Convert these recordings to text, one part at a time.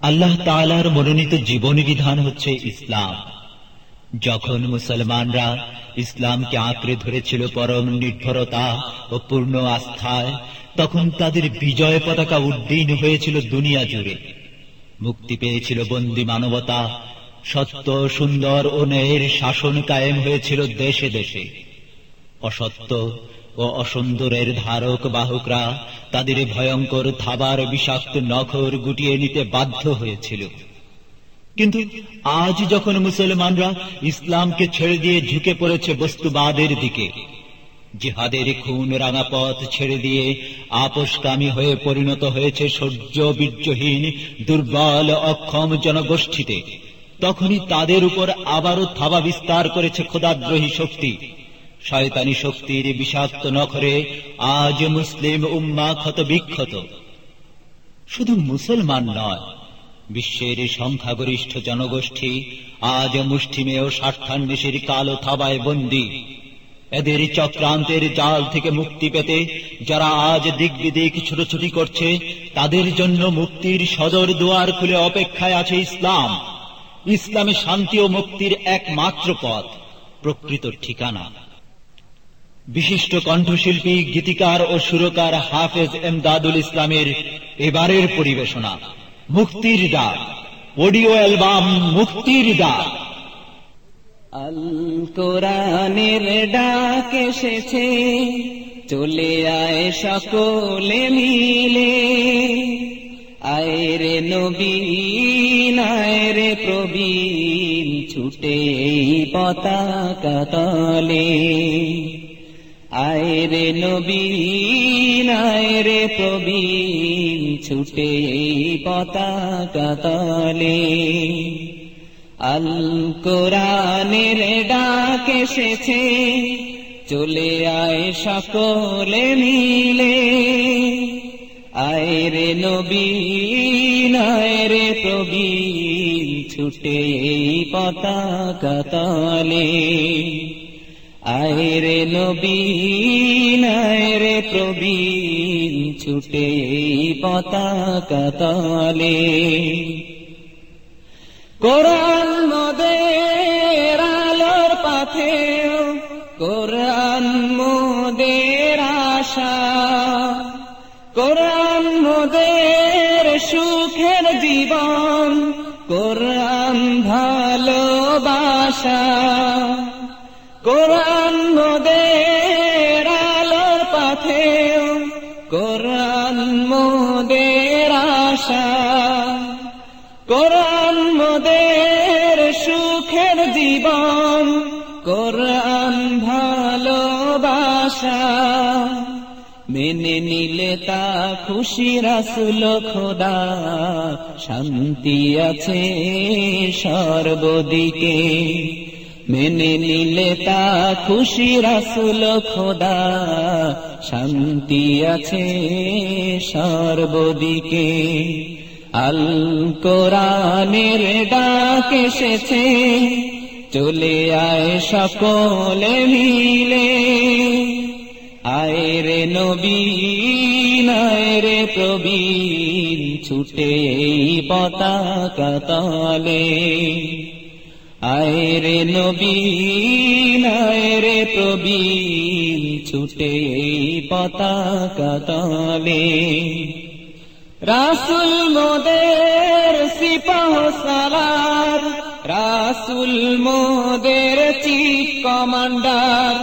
আল্লাহ তালার মনোনীত জীবনী বিধান হচ্ছে ইসলাম। যখন মুসলমানরা ইসলামকে আঁকড়ে ধরেছিল পরম নির্ভরতা ও পূর্ণ আস্থায়, তখন তাদের বিজয় পতাকা উড্ডীন হয়েছিল দুনিয়া জুড়ে। মুক্তি পেয়েছিল বন্দী মানবতা, সত্য, সুন্দর ও ন্যায়ের শাসন কায়েম হয়েছিল দেশে দেশে। অসত্য ও অসুন্দরের ধারক বাহকরা তাদের ভয়ঙ্কর থাবার বিষাক্ত নখর গুটিয়ে নিতে বাধ্য হয়েছিল। কিন্তু আজ যখন মুসলমানরা ইসলামকে ছেড়ে দিয়ে ঝুঁকে পড়েছে বস্তুবাদের দিকে, জিহাদের খুন রাঙা পথ ছেড়ে দিয়ে আপোষকামী হয়ে পরিণত হয়েছে সহ্য বীর্যহীন, দুর্বল, অক্ষম জনগোষ্ঠীতে, তখনই তাদের উপর আবারও থাবা বিস্তার করেছে খোদাদ্রোহী শক্তি। শয়তানি শক্তির বিষাক্ত নখরে আজ মুসলিম উম্মা ক্ষত বিক্ষত শুধু মুসলমান নয়, বিশ্বের সংখ্যাগরিষ্ঠ জনগোষ্ঠী আজ মুষ্টিমেয় স্বার্থান্বেষীর কালো থাবায় বন্দী। এদের চক্রান্তের জাল থেকে মুক্তি পেতে যারা আজ দিক বিদিক ছুটোছুটি করছে, তাদের জন্য মুক্তির সদর দুয়ার খুলে অপেক্ষায় আছে ইসলাম। ইসলামে শান্তি ও মুক্তির একমাত্র পথ, প্রকৃত ঠিকানা। বিশিষ্ট কণ্ঠশিল্পী, গীতিকার ও সুরকার হাফেজ এমদাদুল ইসলামের এবারের পরিবেশনা, মুক্তির ডাক অডিও অ্যালবাম মুক্তির ডাক আল কোরআনের ডাক এসেছে, চলে আয় সকলে মিলে। আয় রে নবীন আয় রে প্রবীণ, ছুটে পতাকা তলে। আয় রে নবীন আয় রে প্রবীণ, ছুটে পতাকা তলে। আল কোরআনের ডাক এসেছে, চলে আয় সকলে মিলে। আয় রে নবীন আয় রে প্রবীণ, ছুটে পতাকা তলে। আয় রে নবীন আয় রে প্রবীণ, ছুটে পতাকা তলে। কোরআন মদের আলোর পাথে কোরআন মোদের আশা। কোরআন মোদের সুখের জীবন, কোরআন ভালোবাসা। কোরআন মোদের আলোর পাথে, কোরআন মোদের আশা, কোরআন মোদের সুখের জীবন, কোরআন ভালোবাসা। মেনে নিলে তা খুশি রাসুল খোদা, শান্তি আছে সর্বদিকে। মেনে নিলে তা খুশি রাসুল খোদা। শান্তি আছে সর্বদিকে। আল কোরআনের ডাক এসেছে, চলে আয় সকলে মিলে। আয় রে নবীন আয় রে প্রবীণ, ছুটে পতাকা তলে। আয় রে নবীন আয় রে প্রবীণ ছুটে পতাকা তলে। রাসুল মোদের সিপাহ সালার, রাসুল মোদের চিফ কমান্ডার।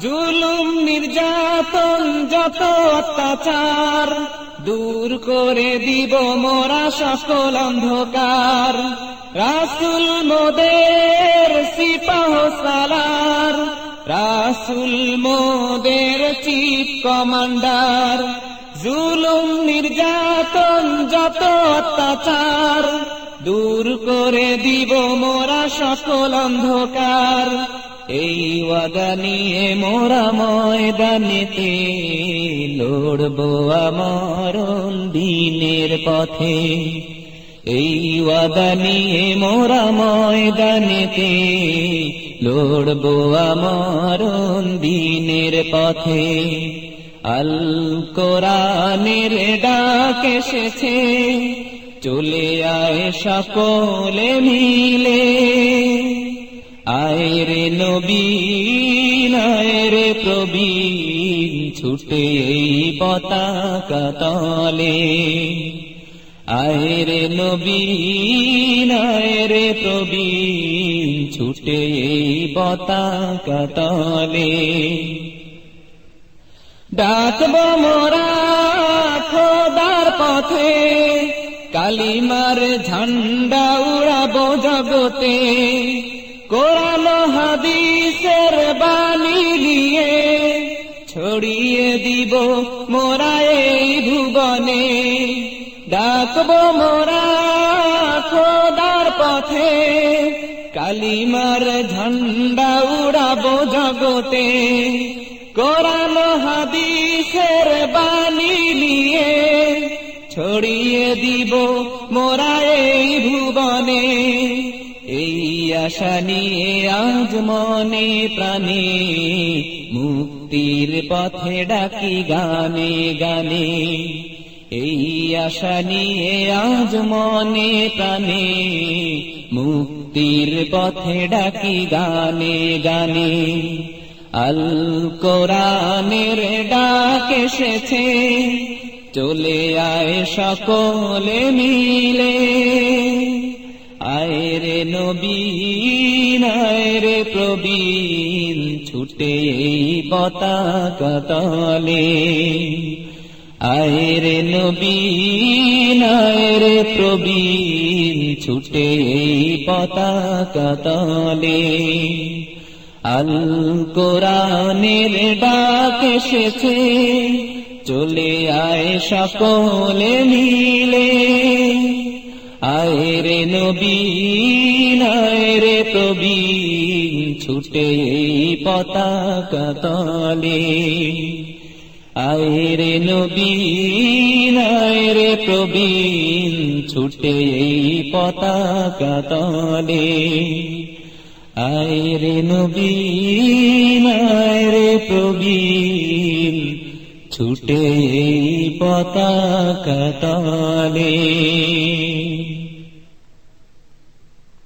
জুলুম, নির্যাতন, যত অত্যাচার দূর করে দিব মোরা সকল অন্ধকার। রাসুল মোদের সিপাহ সালার। রাসুল মোদের চিফ কমান্ডার। জুলুম, নির্যাতন, যত অত্যাচার। দূর করে দিব মোরা সকল অন্ধকার। এই ওয়াদা মোরা ময়দানেতে লড়বো আমরণ দিনের পথে। এই ওয়াদা মোরা ময়দানেতে লড়বো আমরণ দিনের পথে। আল কোরআনের ডাক এসেছে, চলে আয় সকলে মিলে। আয় রে নবীন আয় রে প্রবীণ, ছুটে এই পতাকা তলে। আয় রে নবীন আয় রে প্রবীণ, ছুটে এই পতাকা তলে। ডাকব মোরা খোদার পথে, কালিমার ঝান্ডা উড়াবো জগতে। কোরআন হাদিসের বাণী নিয়ে ছড়িয়ে দিব মোরা এই ভুবনে। ডাকব মোরা খোদার পথে, কালিমার ঝান্ডা উড়াবো জগতে। কোরআন হাদিসের বাণী নিয়ে ছড়িয়ে দিব মোরা এই আশা আজ মনে প্রাণে, মুক্তির পথে ডাকি গানে গানে। এই আশা নিয়ে আজ মনে প্রাণে, মুক্তির পথে ডাকি গানে গানে। আল কোরআনের ডাক এসেছে, চলে আয় সকলে মিলে। আয় রে নবীন আয় রে প্রবীণ, ছুটে পতাকা তলে। আয় রে নবীন আয় রে প্রবীণ, ছুটে পতাকা তলে। আল কোরআনের ডাক এসেছে, চলে আয় সকলে মিলে। আয় রে নবীন রে প্রবীণ ছুটে পতাকা তলে। আয় রে নবীন রে প্রবীণ ছুটে পতাকা তলে। আয় রে নবীন রে প্রবীণ ছুটে পতাকা তলে।